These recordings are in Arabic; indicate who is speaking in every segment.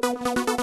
Speaker 1: Música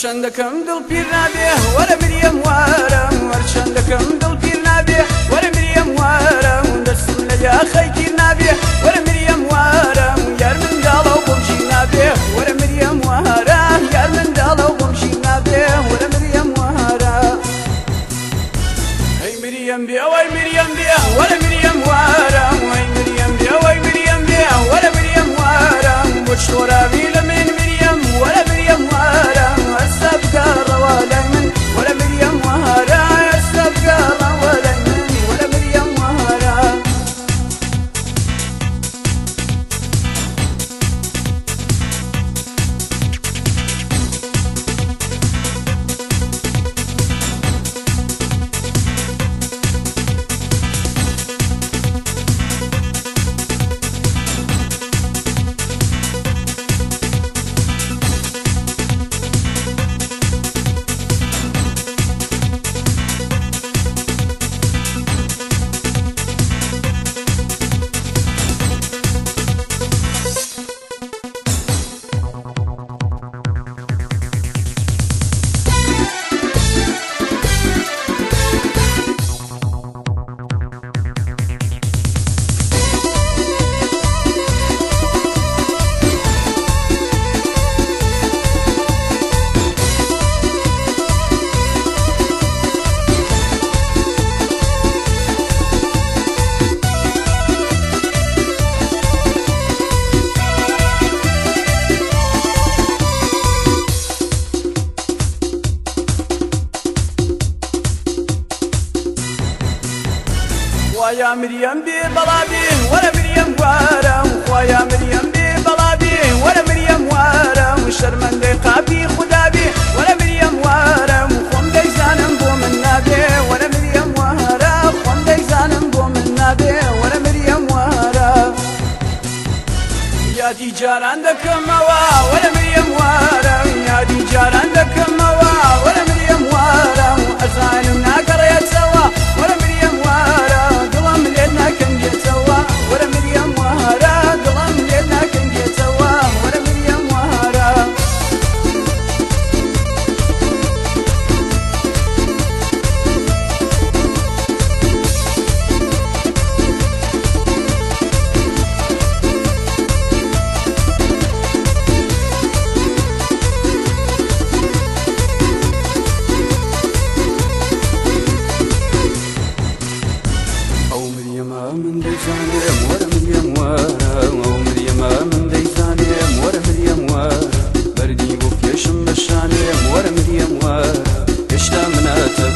Speaker 1: چندەکەم دڵ پیر نابێ وەرە مریەم وارە وەرچەندەکەم دڵ پیر نابێ وەرە مریەم وارە دەستم لە یاخەی گیر نابێ. خوايا مريم بي بلابي ولا مريم وارا خوايا مريم بي بلابي ولا مريم وارا وشرمن دي قابي خدابي ولا مريم وارا وخم دي زانم بو من نابي ولا مريم وارا خم دي زانم بو من نابي ولا مريم وارا يا دي جاران دكموا ولا i'm Sandra Nutter.